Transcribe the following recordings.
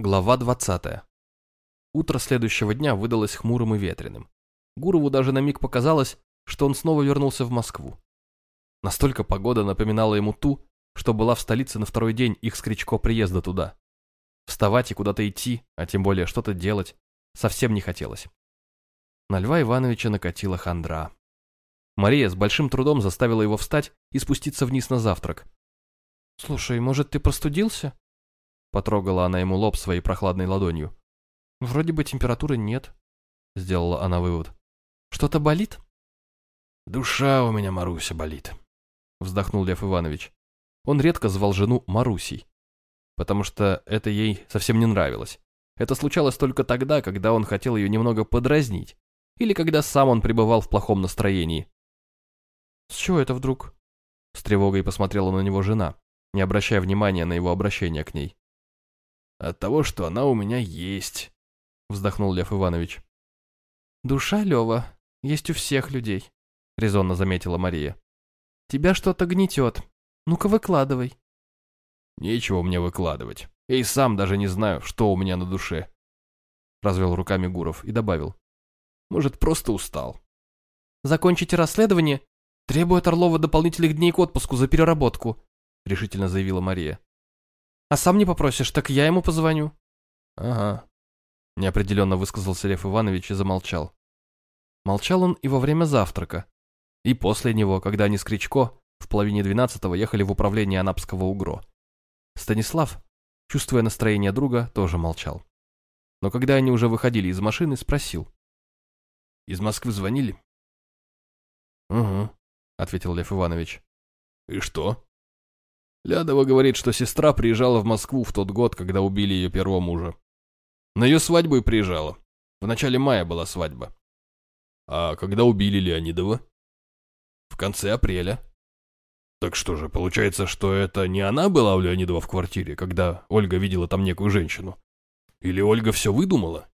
Глава 20. Утро следующего дня выдалось хмурым и ветреным. Гурову даже на миг показалось, что он снова вернулся в Москву. Настолько погода напоминала ему ту, что была в столице на второй день их с Кричко приезда туда. Вставать и куда-то идти, а тем более что-то делать, совсем не хотелось. На Льва Ивановича накатила хандра. Мария с большим трудом заставила его встать и спуститься вниз на завтрак. «Слушай, может, ты простудился?» Потрогала она ему лоб своей прохладной ладонью. «Вроде бы температуры нет», — сделала она вывод. «Что-то болит?» «Душа у меня, Маруся, болит», — вздохнул Лев Иванович. Он редко звал жену Марусей, потому что это ей совсем не нравилось. Это случалось только тогда, когда он хотел ее немного подразнить, или когда сам он пребывал в плохом настроении. «С чего это вдруг?» С тревогой посмотрела на него жена, не обращая внимания на его обращение к ней. От того, что она у меня есть, вздохнул Лев Иванович. Душа, Лева, есть у всех людей, резонно заметила Мария. Тебя что-то гнетет. Ну-ка выкладывай. Нечего мне выкладывать. Я и сам даже не знаю, что у меня на душе. Развел руками Гуров и добавил. Может, просто устал. Закончите расследование, требует Орлова дополнительных дней к отпуску за переработку, решительно заявила Мария. А сам не попросишь, так я ему позвоню. Ага. Неопределенно высказался Лев Иванович и замолчал. Молчал он и во время завтрака, и после него, когда они с Кричко в половине двенадцатого ехали в управление Анапского УГРО. Станислав, чувствуя настроение друга, тоже молчал. Но когда они уже выходили из машины, спросил. «Из Москвы звонили?» «Угу», — ответил Лев Иванович. «И что?» Лядова говорит, что сестра приезжала в Москву в тот год, когда убили ее первого мужа. На ее свадьбу и приезжала. В начале мая была свадьба. А когда убили Леонидова? В конце апреля. Так что же, получается, что это не она была у Леонидова в квартире, когда Ольга видела там некую женщину? Или Ольга все выдумала?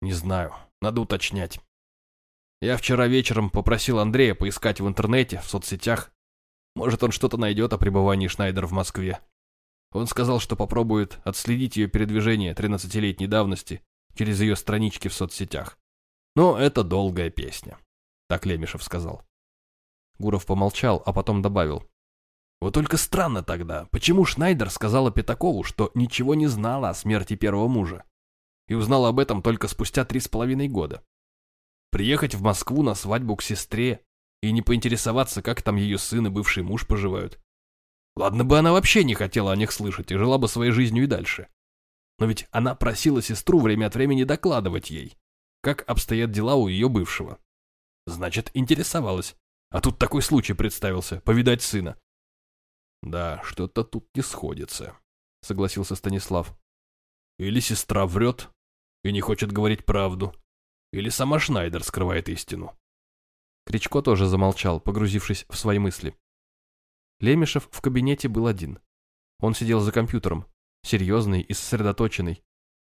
Не знаю, надо уточнять. Я вчера вечером попросил Андрея поискать в интернете, в соцсетях, может, он что-то найдет о пребывании Шнайдер в Москве. Он сказал, что попробует отследить ее передвижение 13-летней давности через ее странички в соцсетях. Но это долгая песня, так Лемешев сказал. Гуров помолчал, а потом добавил. Вот только странно тогда, почему Шнайдер сказала Пятакову, что ничего не знала о смерти первого мужа, и узнала об этом только спустя три с половиной года. Приехать в Москву на свадьбу к сестре и не поинтересоваться, как там ее сын и бывший муж поживают. Ладно бы она вообще не хотела о них слышать и жила бы своей жизнью и дальше. Но ведь она просила сестру время от времени докладывать ей, как обстоят дела у ее бывшего. Значит, интересовалась. А тут такой случай представился, повидать сына. Да, что-то тут не сходится, согласился Станислав. Или сестра врет и не хочет говорить правду, или сама Шнайдер скрывает истину. Кричко тоже замолчал, погрузившись в свои мысли. Лемешев в кабинете был один. Он сидел за компьютером, серьезный и сосредоточенный,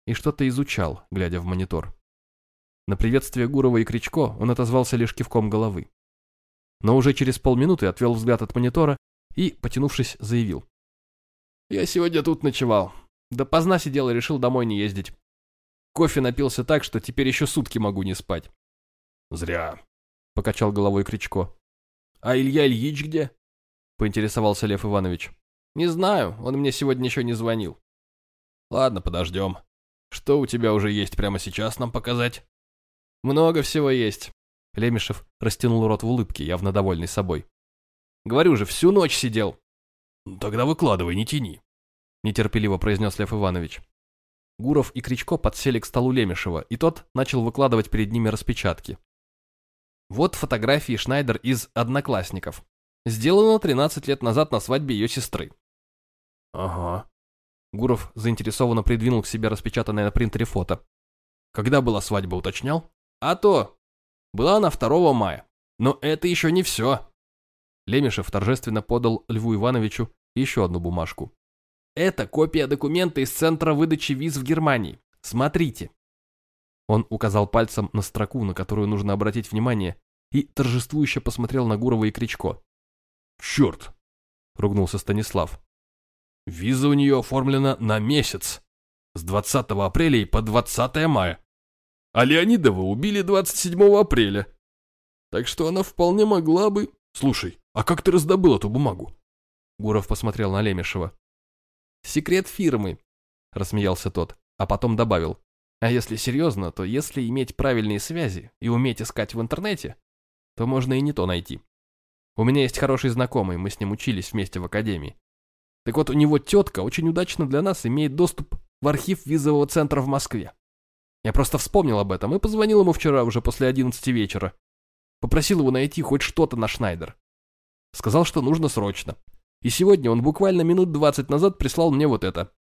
и что-то изучал, глядя в монитор. На приветствие Гурова и Кричко он отозвался лишь кивком головы. Но уже через полминуты отвел взгляд от монитора и, потянувшись, заявил. «Я сегодня тут ночевал. Допоздна сидел и решил домой не ездить. Кофе напился так, что теперь еще сутки могу не спать». «Зря покачал головой Кричко. А Илья Ильич где? Поинтересовался Лев Иванович. Не знаю, он мне сегодня еще не звонил. Ладно, подождем. Что у тебя уже есть прямо сейчас нам показать? Много всего есть. Лемешев растянул рот в улыбке, явно довольный собой. Говорю же, всю ночь сидел. Тогда выкладывай, не тяни. Нетерпеливо произнес Лев Иванович. Гуров и Кричко подсели к столу Лемешева, и тот начал выкладывать перед ними распечатки. Вот фотографии Шнайдер из «Одноклассников». Сделано 13 лет назад на свадьбе ее сестры. Ага. Гуров заинтересованно придвинул к себе распечатанное на принтере фото. Когда была свадьба, уточнял? А то. Была она 2 мая. Но это еще не все. Лемешев торжественно подал Льву Ивановичу еще одну бумажку. Это копия документа из центра выдачи виз в Германии. Смотрите. Он указал пальцем на строку, на которую нужно обратить внимание, и торжествующе посмотрел на Гурова и Кричко. «Черт!» — ругнулся Станислав. «Виза у нее оформлена на месяц, с 20 апреля и по 20 мая. А Леонидова убили 27 апреля. Так что она вполне могла бы... Слушай, а как ты раздобыл эту бумагу? Гуров посмотрел на Лемешева. «Секрет фирмы», — рассмеялся тот, а потом добавил. «А если серьезно, то если иметь правильные связи и уметь искать в интернете, то можно и не то найти. У меня есть хороший знакомый, мы с ним учились вместе в академии. Так вот, у него тетка очень удачно для нас имеет доступ в архив визового центра в Москве. Я просто вспомнил об этом и позвонил ему вчера уже после 11 вечера. Попросил его найти хоть что-то на Шнайдер. Сказал, что нужно срочно. И сегодня он буквально минут двадцать назад прислал мне вот это.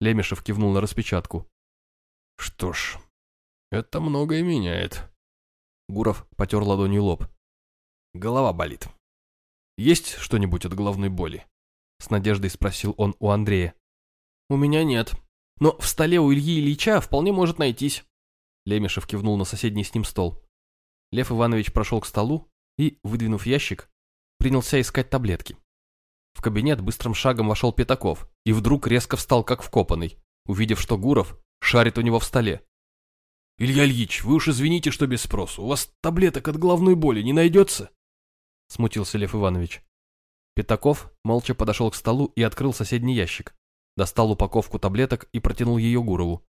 Лемешев кивнул на распечатку. Что ж, это многое меняет. Гуров потер ладонью лоб. Голова болит. Есть что-нибудь от головной боли? С надеждой спросил он у Андрея. У меня нет. Но в столе у Ильи Ильича вполне может найтись. Лемешев кивнул на соседний с ним стол. Лев Иванович прошел к столу и, выдвинув ящик, принялся искать таблетки. В кабинет быстрым шагом вошел Пятаков и вдруг резко встал как вкопанный, увидев, что Гуров шарит у него в столе. «Илья Ильич, вы уж извините, что без спросу. У вас таблеток от головной боли не найдется?» Смутился Лев Иванович. Пятаков молча подошел к столу и открыл соседний ящик. Достал упаковку таблеток и протянул ее Гурову.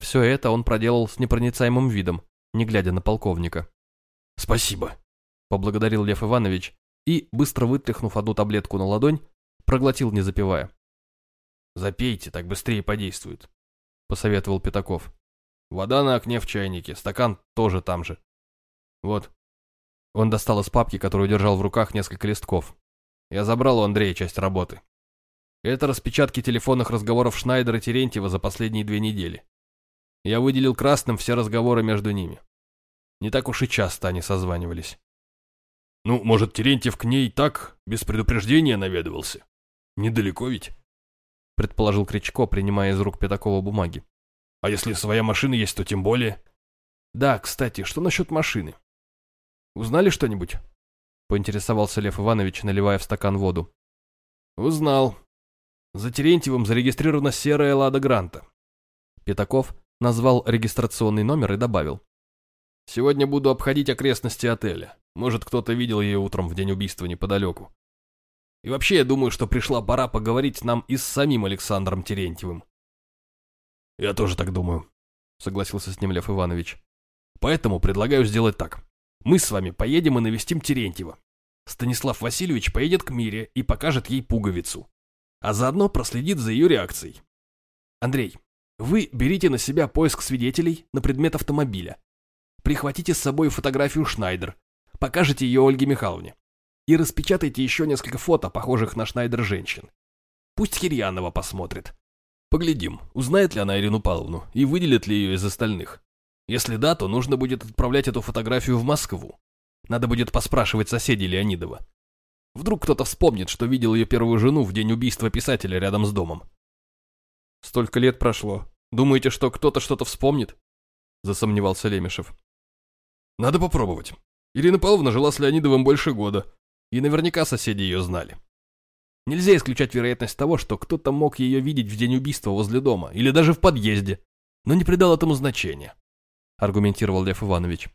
Все это он проделал с непроницаемым видом, не глядя на полковника. «Спасибо», — поблагодарил Лев Иванович и, быстро вытряхнув одну таблетку на ладонь, проглотил, не запивая. «Запейте, так быстрее подействует», — посоветовал Пятаков. «Вода на окне в чайнике, стакан тоже там же. Вот». Он достал из папки, которую держал в руках, несколько листков. Я забрал у Андрея часть работы. Это распечатки телефонных разговоров Шнайдера и Терентьева за последние две недели. Я выделил красным все разговоры между ними. Не так уж и часто они созванивались. Ну, может, Терентьев к ней так, без предупреждения наведывался? Недалеко ведь? Предположил Кричко, принимая из рук Пятакова бумаги. А если своя машина есть, то тем более. Да, кстати, что насчет машины? Узнали что-нибудь? Поинтересовался Лев Иванович, наливая в стакан воду. Узнал. За Терентьевым зарегистрирована серая Лада Гранта. Пятаков назвал регистрационный номер и добавил. Сегодня буду обходить окрестности отеля. Может, кто-то видел ее утром в день убийства неподалеку. И вообще, я думаю, что пришла пора поговорить нам и с самим Александром Терентьевым. Я тоже так думаю, согласился с ним Лев Иванович. Поэтому предлагаю сделать так. Мы с вами поедем и навестим Терентьева. Станислав Васильевич поедет к Мире и покажет ей пуговицу. А заодно проследит за ее реакцией. Андрей, вы берите на себя поиск свидетелей на предмет автомобиля Прихватите с собой фотографию Шнайдер, покажите ее Ольге Михайловне. И распечатайте еще несколько фото, похожих на Шнайдер женщин. Пусть Кирьянова посмотрит. Поглядим, узнает ли она Ирину Павловну и выделит ли ее из остальных. Если да, то нужно будет отправлять эту фотографию в Москву. Надо будет поспрашивать соседей Леонидова. Вдруг кто-то вспомнит, что видел ее первую жену в день убийства писателя рядом с домом. Столько лет прошло. Думаете, что кто-то что-то вспомнит? Засомневался Лемешев. Надо попробовать. Ирина Павловна жила с Леонидовым больше года, и наверняка соседи ее знали. Нельзя исключать вероятность того, что кто-то мог ее видеть в день убийства возле дома, или даже в подъезде, но не придал этому значения, аргументировал Лев Иванович.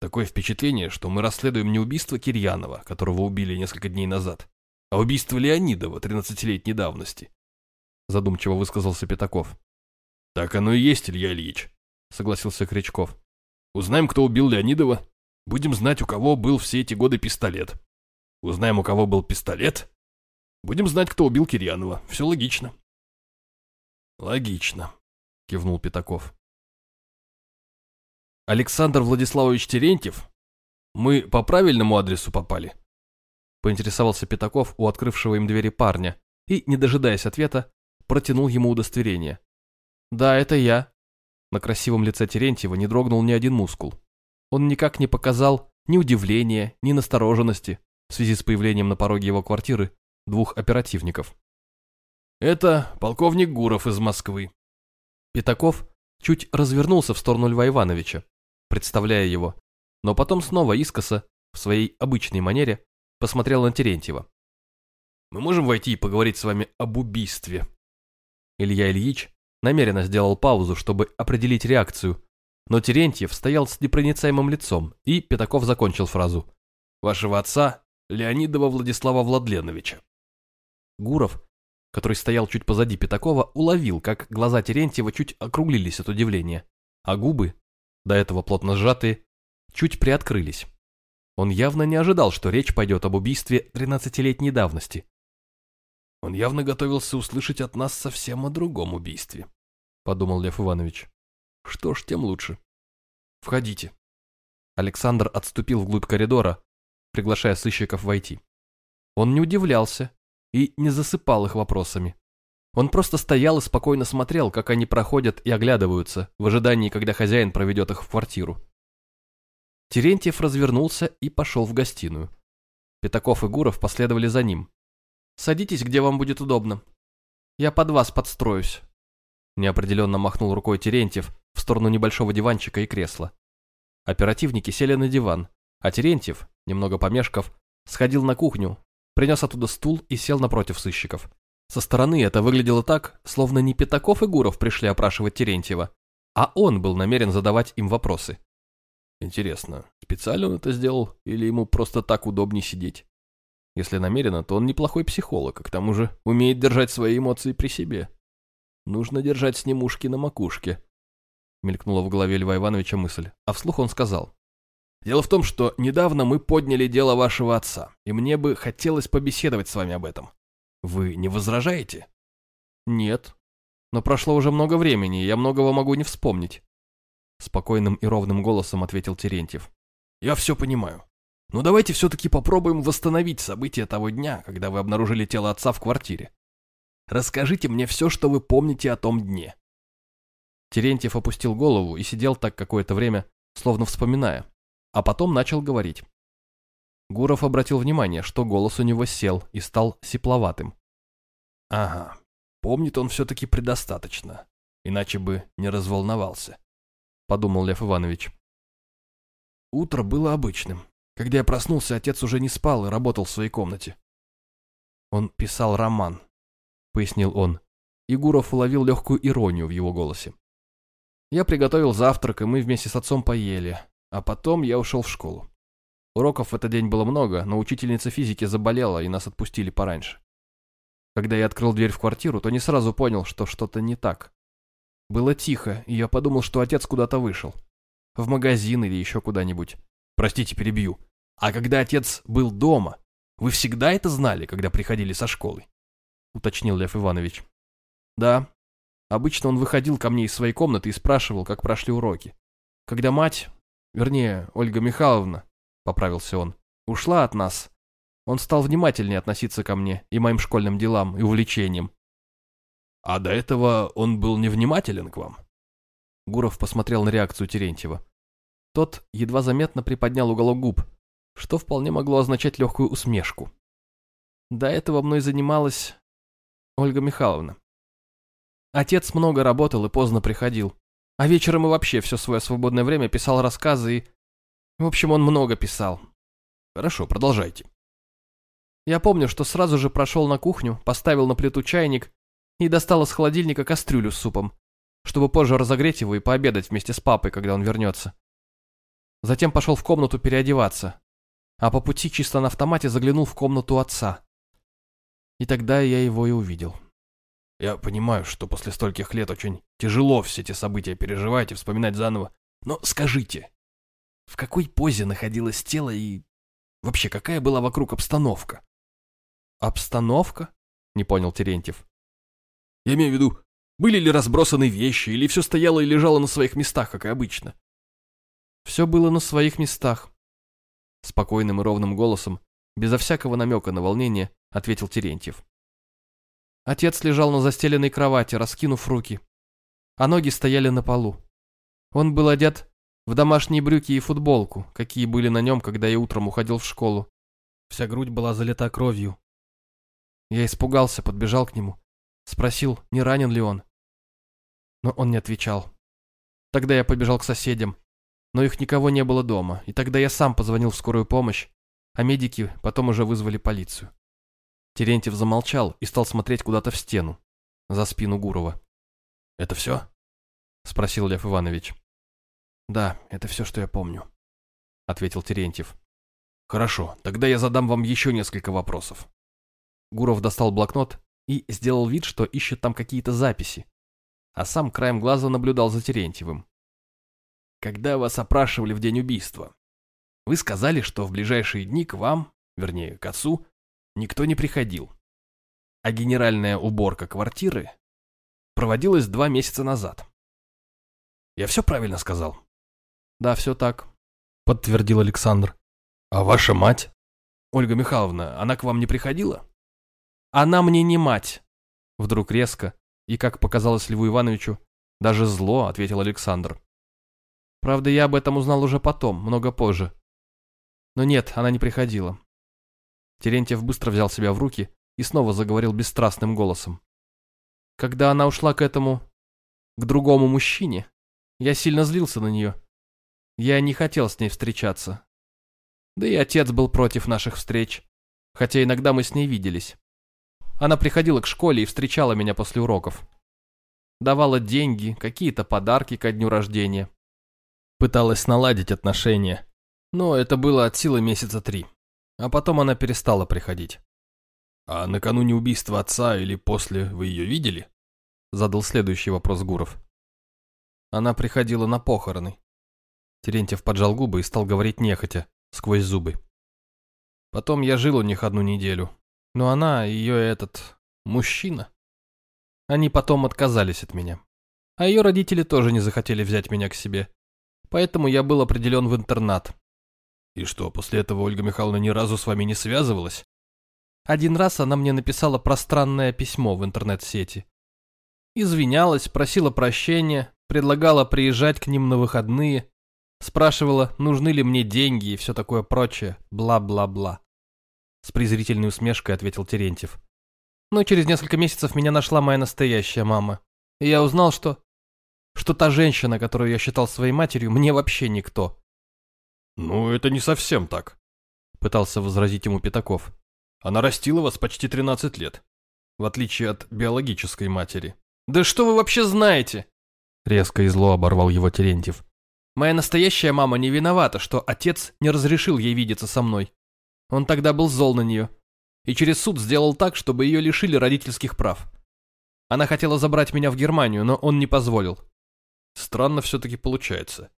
Такое впечатление, что мы расследуем не убийство Кирьянова, которого убили несколько дней назад, а убийство Леонидова 13-летней давности, задумчиво высказался Пятаков. Так оно и есть, Илья Ильич, согласился Кричков. Узнаем, кто убил Леонидова. Будем знать, у кого был все эти годы пистолет. Узнаем, у кого был пистолет. Будем знать, кто убил Кирьянова. Все логично. Логично, кивнул Пятаков. Александр Владиславович Терентьев? Мы по правильному адресу попали? Поинтересовался Пятаков у открывшего им двери парня и, не дожидаясь ответа, протянул ему удостоверение. «Да, это я», на красивом лице Терентьева не дрогнул ни один мускул. Он никак не показал ни удивления, ни настороженности в связи с появлением на пороге его квартиры двух оперативников. «Это полковник Гуров из Москвы». Пятаков чуть развернулся в сторону Льва Ивановича, представляя его, но потом снова искоса, в своей обычной манере, посмотрел на Терентьева. «Мы можем войти и поговорить с вами об убийстве?» Илья Ильич намеренно сделал паузу, чтобы определить реакцию, но Терентьев стоял с непроницаемым лицом, и Пятаков закончил фразу. «Вашего отца, Леонидова Владислава Владленовича». Гуров, который стоял чуть позади Пятакова, уловил, как глаза Терентьева чуть округлились от удивления, а губы, до этого плотно сжатые, чуть приоткрылись. Он явно не ожидал, что речь пойдет об убийстве 13-летней давности. Он явно готовился услышать от нас совсем о другом убийстве, подумал Лев Иванович. Что ж, тем лучше. Входите. Александр отступил вглубь коридора, приглашая сыщиков войти. Он не удивлялся и не засыпал их вопросами. Он просто стоял и спокойно смотрел, как они проходят и оглядываются, в ожидании, когда хозяин проведет их в квартиру. Терентьев развернулся и пошел в гостиную. Пятаков и Гуров последовали за ним. «Садитесь, где вам будет удобно. Я под вас подстроюсь», – неопределенно махнул рукой Терентьев в сторону небольшого диванчика и кресла. Оперативники сели на диван, а Терентьев, немного помешков, сходил на кухню, принес оттуда стул и сел напротив сыщиков. Со стороны это выглядело так, словно не Пятаков и Гуров пришли опрашивать Терентьева, а он был намерен задавать им вопросы. Интересно, специально он это сделал или ему просто так удобнее сидеть? Если намеренно, то он неплохой психолог, а к тому же умеет держать свои эмоции при себе. Нужно держать с ним ушки на макушке. Мелькнула в голове Льва Ивановича мысль, а вслух он сказал. Дело в том, что недавно мы подняли дело вашего отца, и мне бы хотелось побеседовать с вами об этом. Вы не возражаете? Нет. Но прошло уже много времени, и я многого могу не вспомнить. Спокойным и ровным голосом ответил Терентьев. «Я все понимаю. Но давайте все-таки попробуем восстановить события того дня, когда вы обнаружили тело отца в квартире. Расскажите мне все, что вы помните о том дне». Терентьев опустил голову и сидел так какое-то время, словно вспоминая, а потом начал говорить. Гуров обратил внимание, что голос у него сел и стал сипловатым. «Ага, помнит он все-таки предостаточно, иначе бы не разволновался подумал Лев Иванович. Утро было обычным. Когда я проснулся, отец уже не спал и работал в своей комнате. Он писал роман, пояснил он. И Гуров уловил легкую иронию в его голосе. Я приготовил завтрак, и мы вместе с отцом поели, а потом я ушел в школу. Уроков в этот день было много, но учительница физики заболела, и нас отпустили пораньше. Когда я открыл дверь в квартиру, то не сразу понял, что что-то не так. Было тихо, и я подумал, что отец куда-то вышел. В магазин или еще куда-нибудь. Простите, перебью. А когда отец был дома, вы всегда это знали, когда приходили со школы? Уточнил Лев Иванович. Да. Обычно он выходил ко мне из своей комнаты и спрашивал, как прошли уроки. Когда мать, вернее, Ольга Михайловна, поправился он, ушла от нас, он стал внимательнее относиться ко мне и моим школьным делам и увлечениям. А до этого он был невнимателен к вам? Гуров посмотрел на реакцию Терентьева. Тот едва заметно приподнял уголок губ, что вполне могло означать легкую усмешку. До этого мной занималась Ольга Михайловна. Отец много работал и поздно приходил. А вечером и вообще все свое свободное время писал рассказы и... В общем, он много писал. Хорошо, продолжайте. Я помню, что сразу же прошел на кухню, поставил на плиту чайник и достал из холодильника кастрюлю с супом, чтобы позже разогреть его и пообедать вместе с папой, когда он вернется. Затем пошел в комнату переодеваться, а по пути чисто на автомате заглянул в комнату отца. И тогда я его и увидел. Я понимаю, что после стольких лет очень тяжело все эти события переживать и вспоминать заново, но скажите, в какой позе находилось тело и... Вообще, какая была вокруг обстановка? Обстановка? Не понял Терентьев. Я имею в виду, были ли разбросаны вещи, или все стояло и лежало на своих местах, как и обычно? Все было на своих местах. Спокойным и ровным голосом, безо всякого намека на волнение, ответил Терентьев. Отец лежал на застеленной кровати, раскинув руки, а ноги стояли на полу. Он был одет в домашние брюки и футболку, какие были на нем, когда я утром уходил в школу. Вся грудь была залита кровью. Я испугался, подбежал к нему. Спросил, не ранен ли он. Но он не отвечал. Тогда я побежал к соседям, но их никого не было дома, и тогда я сам позвонил в скорую помощь, а медики потом уже вызвали полицию. Терентьев замолчал и стал смотреть куда-то в стену. за спину Гурова. «Это все?» — спросил Лев Иванович. «Да, это все, что я помню», — ответил Терентьев. «Хорошо, тогда я задам вам еще несколько вопросов». Гуров достал блокнот и сделал вид, что ищет там какие-то записи, а сам краем глаза наблюдал за Терентьевым. «Когда вас опрашивали в день убийства, вы сказали, что в ближайшие дни к вам, вернее, к отцу, никто не приходил. А генеральная уборка квартиры проводилась два месяца назад. Я все правильно сказал? Да, все так, подтвердил Александр. А ваша мать? Ольга Михайловна, она к вам не приходила? Она мне не мать. Вдруг резко, и, как показалось Льву Ивановичу, даже зло, ответил Александр. Правда, я об этом узнал уже потом, много позже. Но нет, она не приходила. Терентьев быстро взял себя в руки и снова заговорил бесстрастным голосом. Когда она ушла к этому... к другому мужчине, я сильно злился на нее. Я не хотел с ней встречаться. Да и отец был против наших встреч, хотя иногда мы с ней виделись. Она приходила к школе и встречала меня после уроков. Давала деньги, какие-то подарки ко дню рождения. Пыталась наладить отношения, но это было от силы месяца три. А потом она перестала приходить. «А накануне убийства отца или после вы ее видели?» Задал следующий вопрос Гуров. Она приходила на похороны. Терентьев поджал губы и стал говорить нехотя, сквозь зубы. Потом я жил у них одну неделю. Но она, ее этот... мужчина. Они потом отказались от меня. А ее родители тоже не захотели взять меня к себе. Поэтому я был определен в интернат. И что, после этого Ольга Михайловна ни разу с вами не связывалась? Один раз она мне написала пространное письмо в интернет-сети. Извинялась, просила прощения, предлагала приезжать к ним на выходные, спрашивала, нужны ли мне деньги и все такое прочее, бла-бла-бла. С презрительной усмешкой ответил Терентьев. Но через несколько месяцев меня нашла моя настоящая мама. И я узнал, что... Что та женщина, которую я считал своей матерью, мне вообще никто. «Ну, это не совсем так», — пытался возразить ему Пятаков. «Она растила вас почти 13 лет, в отличие от биологической матери». «Да что вы вообще знаете?» Резко и зло оборвал его Терентьев. «Моя настоящая мама не виновата, что отец не разрешил ей видеться со мной. Он тогда был зол на нее. И через суд сделал так, чтобы ее лишили родительских прав. Она хотела забрать меня в Германию, но он не позволил. Странно все-таки получается.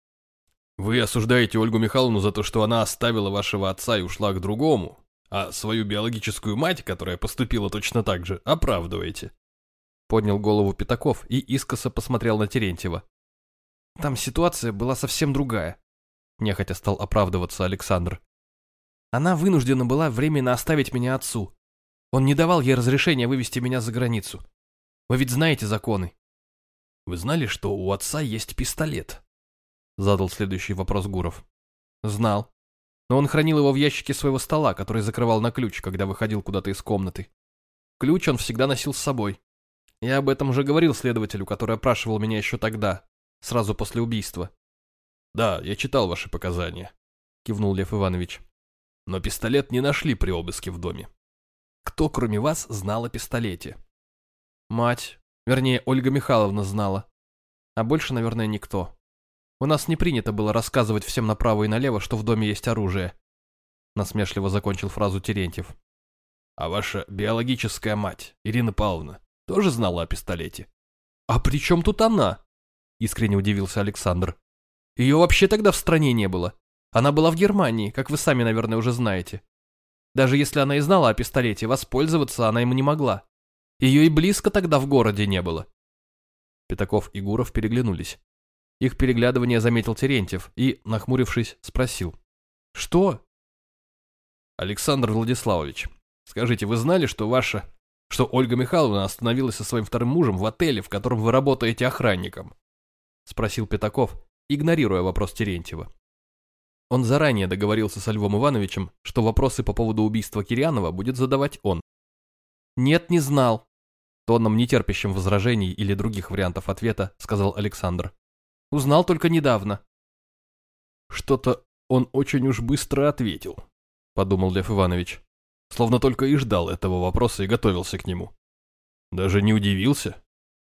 Вы осуждаете Ольгу Михайловну за то, что она оставила вашего отца и ушла к другому, а свою биологическую мать, которая поступила точно так же, оправдываете. Поднял голову Пятаков и искоса посмотрел на Терентьева. Там ситуация была совсем другая. Нехотя стал оправдываться Александр. Она вынуждена была временно оставить меня отцу. Он не давал ей разрешения вывести меня за границу. Вы ведь знаете законы. Вы знали, что у отца есть пистолет? Задал следующий вопрос Гуров. Знал. Но он хранил его в ящике своего стола, который закрывал на ключ, когда выходил куда-то из комнаты. Ключ он всегда носил с собой. Я об этом уже говорил следователю, который опрашивал меня еще тогда, сразу после убийства. Да, я читал ваши показания, кивнул Лев Иванович. Но пистолет не нашли при обыске в доме. Кто, кроме вас, знал о пистолете? Мать, вернее, Ольга Михайловна знала. А больше, наверное, никто. У нас не принято было рассказывать всем направо и налево, что в доме есть оружие. Насмешливо закончил фразу Терентьев. А ваша биологическая мать, Ирина Павловна, тоже знала о пистолете. «А при чем тут она?» – искренне удивился Александр. «Ее вообще тогда в стране не было. Она была в Германии, как вы сами, наверное, уже знаете. Даже если она и знала о пистолете, воспользоваться она ему не могла. Ее и близко тогда в городе не было». Пятаков и Гуров переглянулись. Их переглядывание заметил Терентьев и, нахмурившись, спросил. «Что?» «Александр Владиславович, скажите, вы знали, что ваша что Ольга Михайловна остановилась со своим вторым мужем в отеле, в котором вы работаете охранником?» Спросил Пятаков, игнорируя вопрос Терентьева. Он заранее договорился со Львом Ивановичем, что вопросы по поводу убийства Кирьянова будет задавать он. «Нет, не знал», — тоном нетерпящим возражений или других вариантов ответа сказал Александр. «Узнал только недавно». «Что-то он очень уж быстро ответил», — подумал Лев Иванович словно только и ждал этого вопроса и готовился к нему. Даже не удивился,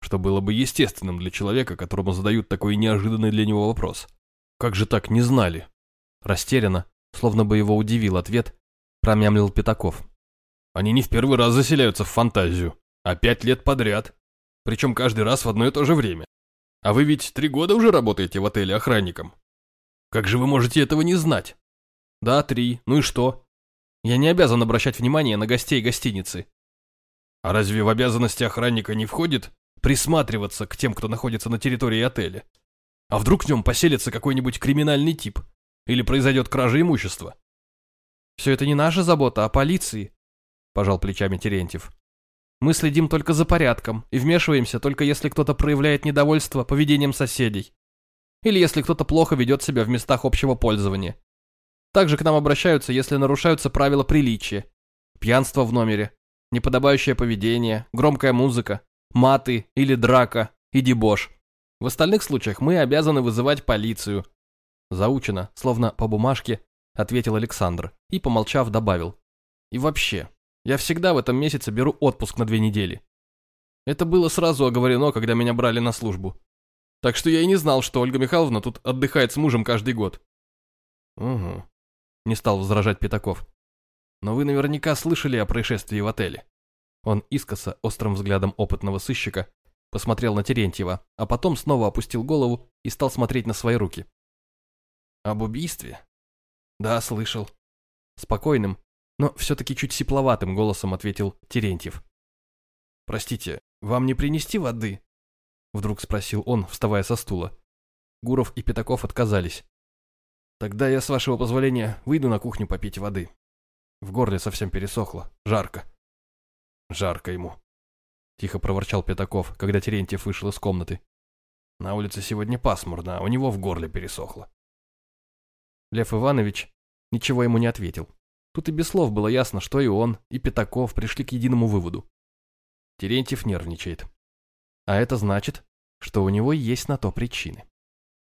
что было бы естественным для человека, которому задают такой неожиданный для него вопрос. Как же так не знали? Растерянно, словно бы его удивил ответ, промямлил Пятаков. Они не в первый раз заселяются в фантазию, а пять лет подряд. Причем каждый раз в одно и то же время. А вы ведь три года уже работаете в отеле охранником. Как же вы можете этого не знать? Да, три. Ну и что? Я не обязан обращать внимание на гостей гостиницы. А разве в обязанности охранника не входит присматриваться к тем, кто находится на территории отеля? А вдруг в нем поселится какой-нибудь криминальный тип? Или произойдет кража имущества? Все это не наша забота, а полиции, пожал плечами Терентьев. Мы следим только за порядком и вмешиваемся только если кто-то проявляет недовольство поведением соседей. Или если кто-то плохо ведет себя в местах общего пользования. Также к нам обращаются, если нарушаются правила приличия. Пьянство в номере, неподобающее поведение, громкая музыка, маты или драка и дебош. В остальных случаях мы обязаны вызывать полицию. Заучено, словно по бумажке, ответил Александр и, помолчав, добавил. И вообще, я всегда в этом месяце беру отпуск на две недели. Это было сразу оговорено, когда меня брали на службу. Так что я и не знал, что Ольга Михайловна тут отдыхает с мужем каждый год. Угу. Не стал возражать Пятаков. Но вы наверняка слышали о происшествии в отеле. Он искоса острым взглядом опытного сыщика посмотрел на Терентьева, а потом снова опустил голову и стал смотреть на свои руки. Об убийстве? Да, слышал. Спокойным, но все-таки чуть сипловатым голосом ответил Терентьев. «Простите, вам не принести воды?» Вдруг спросил он, вставая со стула. Гуров и Пятаков отказались. «Тогда я, с вашего позволения, выйду на кухню попить воды. В горле совсем пересохло, жарко». «Жарко ему», — тихо проворчал Пятаков, когда Терентьев вышел из комнаты. «На улице сегодня пасмурно, а у него в горле пересохло». Лев Иванович ничего ему не ответил. Тут и без слов было ясно, что и он, и Пятаков пришли к единому выводу. Терентьев нервничает. А это значит, что у него есть на то причины.